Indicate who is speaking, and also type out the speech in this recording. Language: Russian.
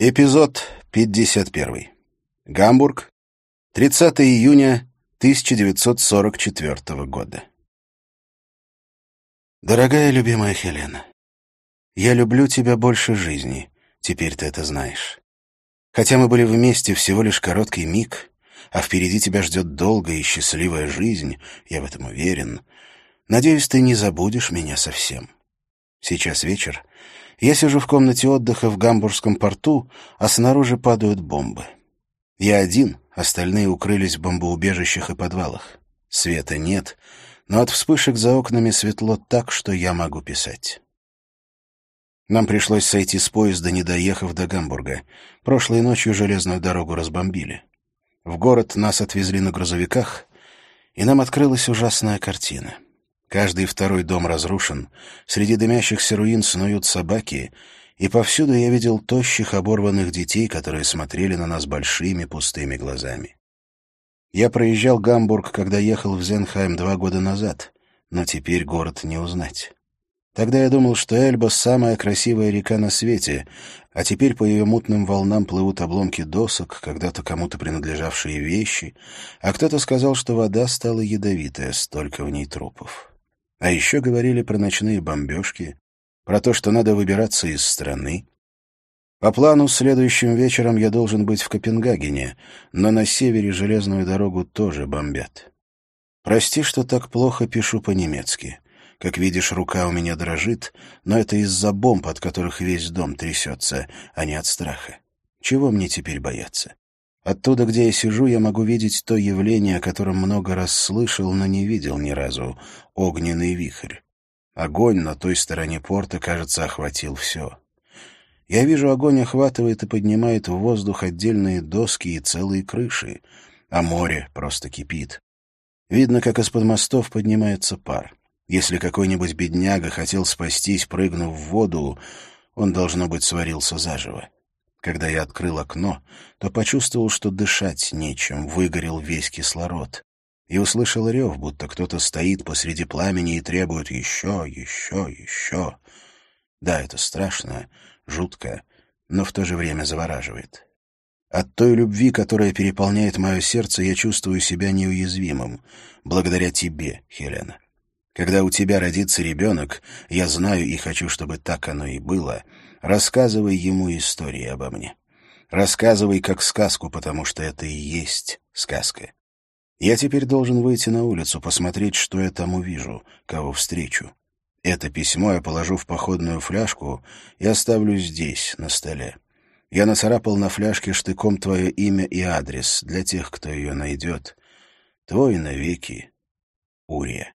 Speaker 1: Эпизод 51. Гамбург. 30 июня 1944 года. Дорогая любимая Хелена, я люблю тебя больше жизни, теперь ты это знаешь. Хотя мы были вместе всего лишь короткий миг, а впереди тебя ждет долгая и счастливая жизнь, я в этом уверен. Надеюсь, ты не забудешь меня совсем. Сейчас вечер, я сижу в комнате отдыха в Гамбургском порту, а снаружи падают бомбы. Я один, остальные укрылись в бомбоубежищах и подвалах. Света нет, но от вспышек за окнами светло так, что я могу писать. Нам пришлось сойти с поезда, не доехав до Гамбурга. Прошлой ночью железную дорогу разбомбили. В город нас отвезли на грузовиках, и нам открылась ужасная картина — Каждый второй дом разрушен, среди дымящихся руин снуют собаки, и повсюду я видел тощих оборванных детей, которые смотрели на нас большими пустыми глазами. Я проезжал Гамбург, когда ехал в Зенхайм два года назад, но теперь город не узнать. Тогда я думал, что Эльба — самая красивая река на свете, а теперь по ее мутным волнам плывут обломки досок, когда-то кому-то принадлежавшие вещи, а кто-то сказал, что вода стала ядовитая, столько в ней трупов. А еще говорили про ночные бомбежки, про то, что надо выбираться из страны. По плану, следующим вечером я должен быть в Копенгагене, но на севере железную дорогу тоже бомбят. Прости, что так плохо пишу по-немецки. Как видишь, рука у меня дрожит, но это из-за бомб, от которых весь дом трясется, а не от страха. Чего мне теперь бояться? Оттуда, где я сижу, я могу видеть то явление, о котором много раз слышал, но не видел ни разу — огненный вихрь. Огонь на той стороне порта, кажется, охватил все. Я вижу, огонь охватывает и поднимает в воздух отдельные доски и целые крыши, а море просто кипит. Видно, как из-под мостов поднимается пар. Если какой-нибудь бедняга хотел спастись, прыгнув в воду, он, должно быть, сварился заживо. Когда я открыл окно, то почувствовал, что дышать нечем, выгорел весь кислород. И услышал рев, будто кто-то стоит посреди пламени и требует еще, еще, еще. Да, это страшно, жутко, но в то же время завораживает. От той любви, которая переполняет мое сердце, я чувствую себя неуязвимым, благодаря тебе, Хелена. Когда у тебя родится ребенок, я знаю и хочу, чтобы так оно и было — Рассказывай ему истории обо мне. Рассказывай как сказку, потому что это и есть сказка. Я теперь должен выйти на улицу, посмотреть, что я там увижу, кого встречу. Это письмо я положу в походную фляжку и оставлю здесь, на столе. Я нацарапал на фляжке штыком твое имя и адрес для тех, кто ее найдет. Твой навеки, Урия.